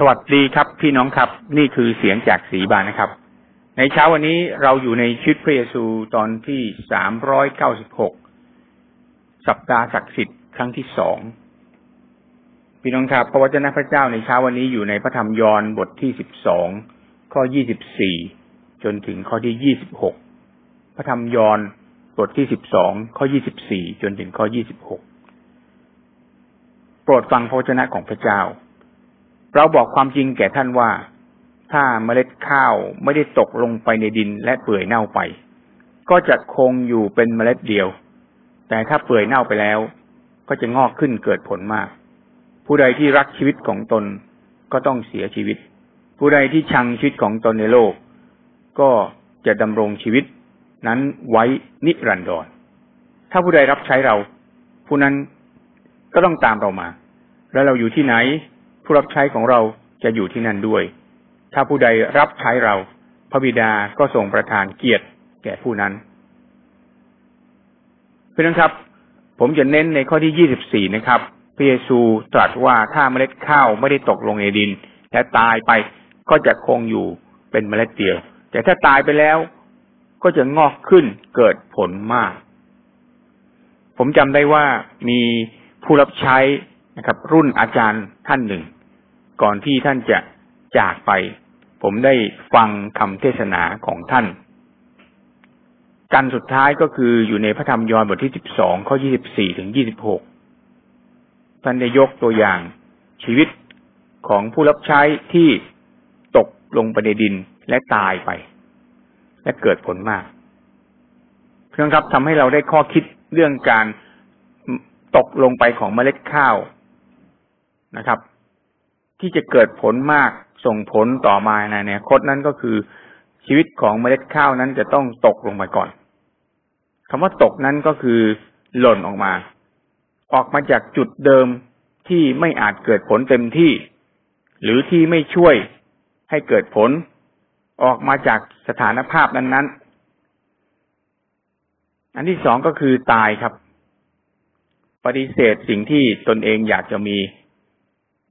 สวัสดีครับพี่น้องครับ นี่คือเสียงจากสีบานนะครับ ในเช้าวันนี้เราอยู่ในชุดพระเยซูตอนที่สามร้อยเก้าสิบหกสัปดาห์ศักดิ์สิทธิ์ครั้งที่สองพี่น้องครับพระวจนะพระเจ้าในเช้าวันนี้อยู่ในพระธรรมยอห์นบทที่สิบสองข้อยี่สิบสี่จนถึงข้อที่ยี่สิบหกพระธรรมยอห์นบทที่สิบสองข้อยี่สิบสี่จนถึงข้อยี่สิบหกโปรดฟังพระวจนะของพระเจ้า เราบอกความจริงแก่ท่านว่า ถ้าเมล็ดข้าวไม่ได้ตกลงไปในดินและเปื่อยเน่าไป ก็จะคงอยู่เป็นเมล็ดเดียว แต่ถ้าเปื่อยเน่าไปแล้ว ก็จะงอกขึ้นเกิดผลมาก ผู้ใดที่รักชีวิตของตนก็ต้องเสียชีวิต ผู้ใดที่ชังชีวิตของตนในโลก ก็จะดำรงชีวิตนั้นไว้นิรันดร ถ้าผู้ใดรับใช้เรา ผู้นั้นก็ต้องตามเรามา แล้วเราอยู่ที่ไหน ผู้รับใช้ของเราจะอยู่ที่นั่นด้วย ถ้าผู้ใดรับใช้เรา พระบิดาก็ทรงประทานเกียรติแก่ผู้นั้นเพื่อนครับ ผมจะเน้นในข้อที่ยี่สิบสี่นะครับพระเยซูตรัสว่าถ้าเมล็ดข้าวไม่ได้ตกลงในดิน และตายไปก็จะคงอยู่เป็นเมล็ดเดียว แต่ถ้าตายไปแล้วก็จะงอกขึ้นเกิดผลมาก ผมจำได้ว่ามีผู้รับใช้นะครับ รุ่นอาจารย์ท่านหนึ่ง ก่อนที่ท่านจะจากไป ผมได้ฟังคำเทศนาของท่านกันสุดท้ายก็คืออยู่ในพระธรรมยอห์นบทที่สิบสองข้อยี่สิบสี่ถึงยี่สิบหกท่านได้ยกตัวอย่างชีวิตของผู้รับใช้ที่ตกลงไปในดินและตายไป และเกิดผลมาก เพื่อนครับทำให้เราได้ข้อคิดเรื่องการตกลงไปของเมล็ดข้าวนะครับ ที่จะเกิดผลมากส่งผลต่อมาในอนาคตนั้นก็คือชีวิตของเมล็ดข้าวนั้นจะต้องตกลงไปก่อนคำว่าตกนั้นก็คือหล่นออกมา ออกมาจากจุดเดิมที่ไม่อาจเกิดผลเต็มที่ หรือที่ไม่ช่วยให้เกิดผล ออกมาจากสถานภาพนั้นๆ อันที่สองก็คือตายครับ ปฏิเสธสิ่งที่ตนเองอยากจะมี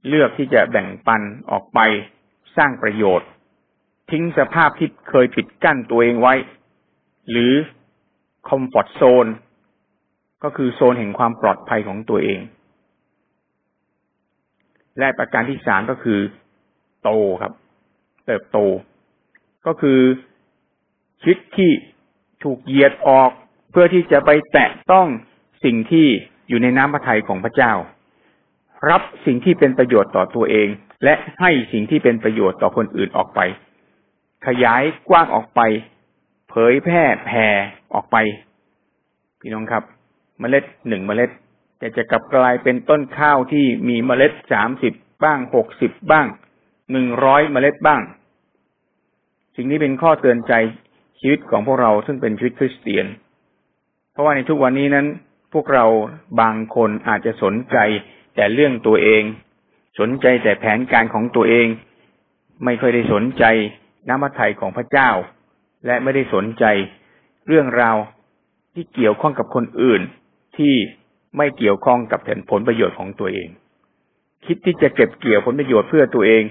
เลือกที่จะแบ่งปันออกไปสร้างประโยชน์ ทิ้งสภาพที่เคยปิดกั้นตัวเองไว้ หรือคอมฟอร์ตโซนก็คือโซนแห่งความปลอดภัยของตัวเอง และประการที่สามก็คือ โตครับ เติบโต ก็คือชีวิตที่ถูกเหยียดออกเพื่อที่จะไปแตะต้องสิ่งที่อยู่ในน้ำพระทัยของพระเจ้า รับสิ่งที่เป็นประโยชน์ต่อตัวเอง และให้สิ่งที่เป็นประโยชน์ต่อคนอื่นออกไป ขยายกว้างออกไป เผยแพร่แผ่ออกไป พี่น้องครับ เมล็ดหนึ่งเมล็ด แต่จะกลับกลายเป็นต้นข้าวที่มีเมล็ดสามสิบบ้างหกสิบบ้างหนึ่งร้อยเมล็ดบ้าง สิ่งนี้เป็นข้อเตือนใจชีวิตของพวกเราซึ่งเป็นชีวิตคริสเตียน เพราะว่าในทุกวันนี้นั้น พวกเราบางคนอาจจะสนใจ แต่เรื่องตัวเอง สนใจแต่แผนการของตัวเอง ไม่ค่อยได้สนใจน้ำมัทยของพระเจ้า และไม่ได้สนใจ เรื่องราวที่เกี่ยวข้องกับคนอื่น ที่ไม่เกี่ยวข้องกับผลประโยชน์ของตัวเอง คิดที่จะเก็บเกี่ยวผลประโยชน์เพื่อตัวเอง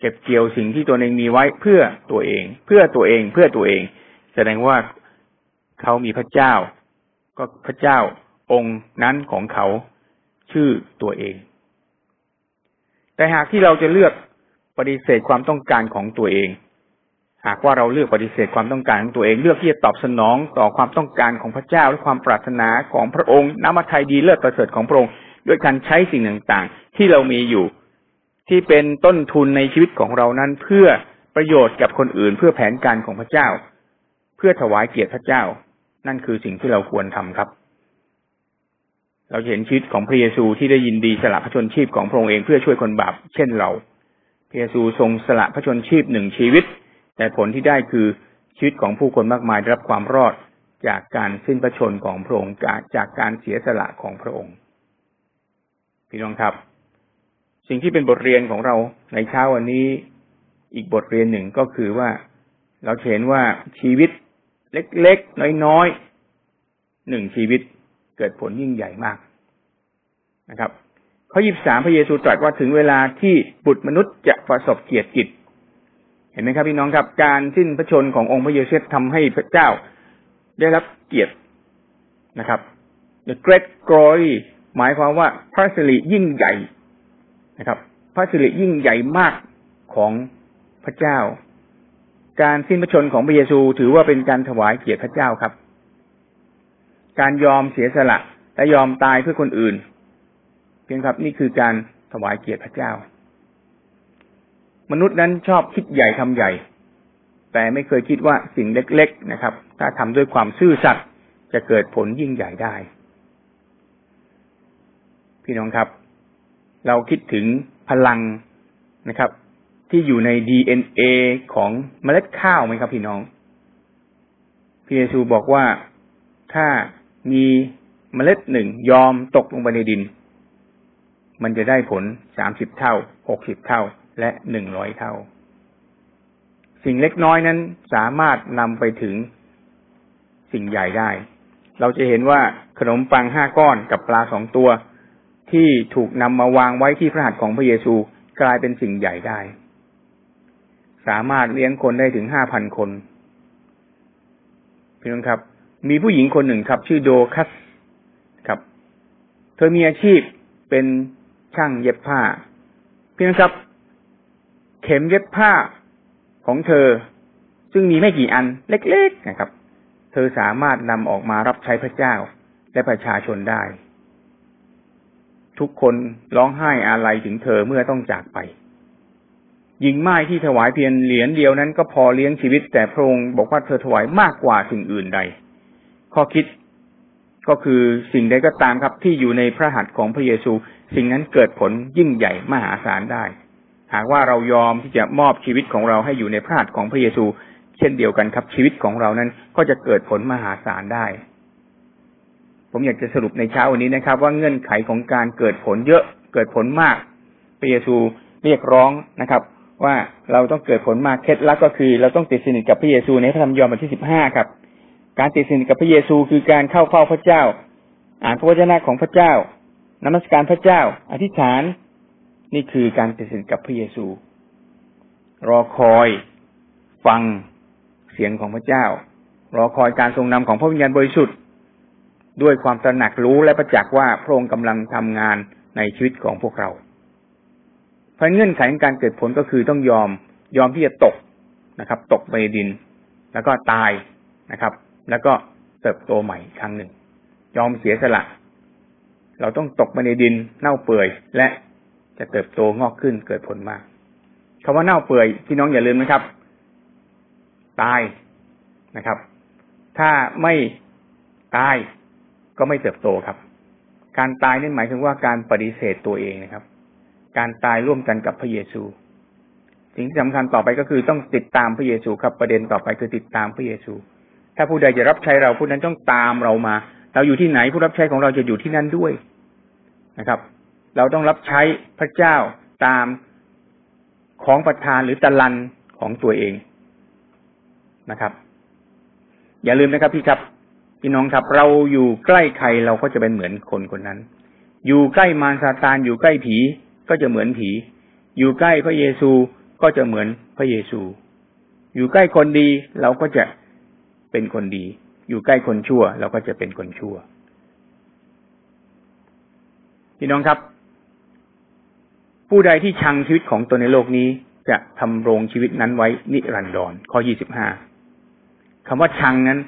เก็บเกี่ยวสิ่งที่ตัวเองมีไว้เพื่อตัวเอง เพื่อตัวเองเพื่อตัวเอง แสดงว่าเขามีพระเจ้า ก็พระเจ้าองค์นั้นของเขา ชื่อตัวเอง แต่หากที่เราจะเลือกปฏิเสธความต้องการของตัวเอง หากว่าเราเลือกปฏิเสธความต้องการของตัวเอง เลือกที่จะตอบสนองต่อความต้องการของพระเจ้าและความปรารถนาของพระองค์น้ำมัทยดีเลิศประเสริฐของพระองค์ด้วยการใช้สิ่งต่างๆ ที่เรามีอยู่ ที่เป็นต้นทุนในชีวิตของเรานั้น เพื่อประโยชน์กับคนอื่น เพื่อแผนการของพระเจ้า เพื่อถวายเกียรติพระเจ้า นั่นคือสิ่งที่เราควรทำครับ เราเห็นชีวิตของพระเยซูที่ได้ยินดีสละพระชนชีพของพระองค์เองเพื่อช่วยคนบาปเช่นเรา พระเยซูทรงสละพระชนชีพหนึ่งชีวิต แต่ผลที่ได้คือชีวิตของผู้คนมากมายได้รับความรอดจากการสิ้นพระชนของพระองค์จากการเสียสละของพระองค์ พี่น้องครับ สิ่งที่เป็นบทเรียนของเราในเช้าวันนี้อีกบทเรียนหนึ่งก็คือว่าเราเห็นว่าชีวิตเล็กๆ น้อยๆหนึ่งชีวิต เกิดผลยิ่งใหญ่มากนะครับ ข้อยี่สามพระเยซูตรัสว่าถึงเวลาที่บุตรมนุษย์จะประสบเกียรติกิจ เห็นไหมครับพี่น้องครับ การสิ้นพระชนขององค์พระเยซูทำให้พระเจ้าได้รับเกียรตินะครับ the great glory หมายความว่าพระสิริยิ่งใหญ่นะครับ พระสิริยิ่งใหญ่มากของพระเจ้า การสิ้นพระชนของพระเยซูถือว่าเป็นการถวายเกียรติพระเจ้าครับ การยอมเสียสละ และยอมตายเพื่อคนอื่น เพียงครับนี่คือการถวายเกียรติพระเจ้า มนุษย์นั้นชอบคิดใหญ่ทำใหญ่ แต่ไม่เคยคิดว่าสิ่งเล็ก ๆนะครับ ถ้าทำด้วยความซื่อสัตย์จะเกิดผลยิ่งใหญ่ได้ พี่น้องครับ เราคิดถึงพลังนะครับ ที่อยู่ในดีเอ็นเอของเมล็ดข้าวไหมครับ พี่น้องพี่เยซูบอกว่าถ้า มีเมล็ดหนึ่งยอมตกลงไปในดิน มันจะได้ผลสามสิบเท่าหกสิบเท่า และหนึ่งร้อยเท่า สิ่งเล็กน้อยนั้นสามารถนำไปถึงสิ่งใหญ่ได้ เราจะเห็นว่าขนมปังห้าก้อนกับปลาสองตัว ที่ถูกนำมาวางไว้ที่พระหัตถ์ของพระเยซูกลายเป็นสิ่งใหญ่ได้ สามารถเลี้ยงคนได้ถึงห้าพันคนพี่น้องครับ มีผู้หญิงคนหนึ่งครับ ชื่อโดคัสครับ เธอมีอาชีพเป็นช่างเย็บผ้า เพี่น้องครับ เข็มเย็บผ้าของเธอ ซึ่งมีไม่กี่อันเล็กๆนะครับ เธอสามารถนำออกมารับใช้พระเจ้าและประชาชนได้ ทุกคนร้องไห้อาลัยถึงเธอเมื่อต้องจากไปหญิงไม้ที่ถวายเพียงเหรียญเดียวนั้นก็พอเลี้ยงชีวิตแต่พระองค์บอกว่าเธอถวายมากกว่าสิ่งอื่นใด ข้อคิดก็คือสิ่งใดก็ตามครับที่อยู่ในพระหัตถ์ของพระเยซู สิ่งนั้นเกิดผลยิ่งใหญ่มหาศาลได้ หากว่าเรายอมที่จะมอบชีวิตของเราให้อยู่ในพระหัตถ์ของพระเยซู เช่นเดียวกันครับ ชีวิตของเรานั้นก็จะเกิดผลมหาศาลได้ ผมอยากจะสรุปในเช้าวันนี้นะครับ ว่าเงื่อนไขของการเกิดผลเยอะเกิดผลมาก พระเยซูเรียกร้องนะครับ ว่าเราต้องเกิดผลมากเคล็ดลับก็คือ เราต้องติดสนิทกับพระเยซูในพระธรรมยอห์นบทที่สิบห้าครับ การติดสนิทกับพระเยซูคือการเข้าเฝ้าพระเจ้า อ่านพระวจนะของพระเจ้านมัสการพระเจ้า อธิษฐาน นี่คือการติดสนิทกับพระเยซู รอคอย ฟังเสียงของพระเจ้า รอคอยการทรงนำของพระวิญญาณบริสุทธิ์ ด้วยความตระหนักรู้และประจักษ์ว่าพระองค์กำลังทำงานในชีวิตของพวกเราเพราะเงื่อนไขของการเกิดผลก็คือต้องยอมยอมที่จะตกนะครับ ตกไปดิน แล้วก็ตายนะครับ แล้วก็เติบโตใหม่ครั้งหนึ่ง ยอมเสียสละ เราต้องตกมาในดินเน่าเปื่อย และจะเติบโตงอกขึ้นเกิดผลมากคำว่าเน่าเปื่อยพี่น้องอย่าลืมนะครับ ตายนะครับ ถ้าไม่ตายก็ไม่เติบโตครับ การตายนี่หมายถึงว่าการปฏิเสธตัวเองนะครับ การตายร่วมกันกับพระเยซู สิ่งที่สำคัญต่อไปก็คือต้องติดตามพระเยซูครับ ประเด็นต่อไปคือติดตามพระเยซู ถ้าผู้ใดจะรับใช้เราผู้นั้นต้องตามเรามา เราอยู่ที่ไหนผู้รับใช้ของเราจะอยู่ที่นั่นด้วยนะครับ เราต้องรับใช้พระเจ้าตามของประทานหรือตะลันของตัวเองนะครับ อย่าลืมนะครับพี่ครับพี่น้องครับ เราอยู่ใกล้ใครเราก็จะเป็นเหมือนคนคนนั้น อยู่ใกล้มารซาตานอยู่ใกล้ผีก็จะเหมือนผี อยู่ใกล้พระเยซูก็จะเหมือนพระเยซู อยู่ใกล้คนดีเราก็จะ เป็นคนดี อยู่ใกล้คนชั่ว เราก็จะเป็นคนชั่ว พี่น้องครับ ผู้ใดที่ชังชีวิตของตนในโลกนี้ จะทำรงชีวิตนั้นไว้นิรันดรข้อยี่สิบห้าคำว่าชังนั้น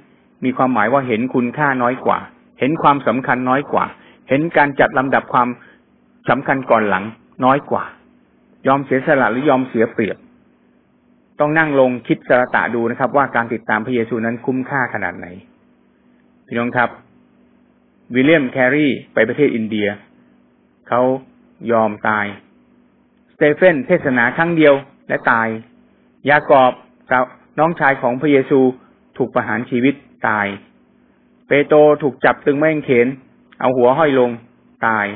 มีความหมายว่าเห็นคุณค่าน้อยกว่า เห็นความสำคัญน้อยกว่า เห็นการจัดลำดับความสำคัญก่อนหลังน้อยกว่า ยอมเสียสละหรือยอมเสียเปรียบ ต้องนั่งลงคิดสระตะดูนะครับ ว่าการติดตามพระเยซูนั้นคุ้มค่าขนาดไหน พี่น้องครับ วิลเลียมแครีไปประเทศอินเดีย เขายอมตาย สเตเฟนเทศนาครั้งเดียวและตาย ยากอบน้องชายของพระเยซูถูกประหารชีวิตตาย เปโตรถูกจับตึงแม่งเขน เอาหัวห้อยลงตาย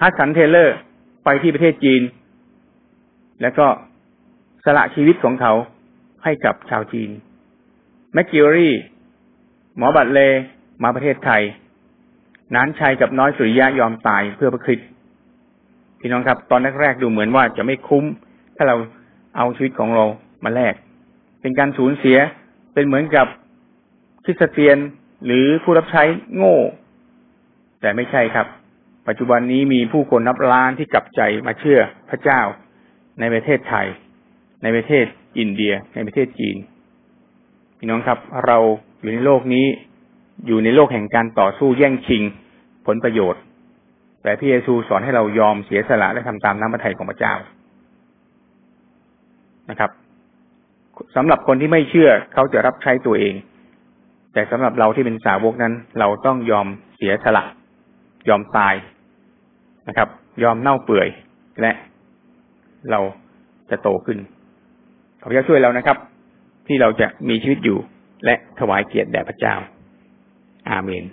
ฮัดสันเทเลอร์ไปที่ประเทศจีน แล้วก็ สละชีวิตของเขาให้กับชาวจีนแมคกิลวารี หมอบรัดเลย์มาประเทศไทย หนานชัยกับน้อยสุริยะยอมตายเพื่อพระคริสต์พี่น้องครับ ตอนแรกๆดูเหมือนว่าจะไม่คุ้ม ถ้าเราเอาชีวิตของเรามาแลกเป็นการสูญเสียเป็นเหมือนกับคริสเตียนหรือผู้รับใช้โง่ แต่ไม่ใช่ครับ ปัจจุบันนี้มีผู้คนนับล้านที่กลับใจมาเชื่อพระเจ้าในประเทศไทย ในประเทศอินเดีย ในประเทศจีนพี่น้องครับ เราอยู่ในโลกนี้ อยู่ในโลกแห่งการต่อสู้แย่งชิงผลประโยชน์ แต่พระเยซูสอนให้เรายอมเสียสละและทำตามน้ำพระทัยของพระเจ้านะครับสำหรับคนที่ไม่เชื่อเขาจะรับใช้ตัวเอง แต่สำหรับเราที่เป็นสาวกนั้น เราต้องยอมเสียสละ ยอมตายนะครับ ยอมเน่าเปื่อยและเราจะโตขึ้น ระเจ้าช่วยเรานะครับ ที่เราจะมีชีวิตอยู่และถวายเกียรติแด่พระเจ้า อาเมน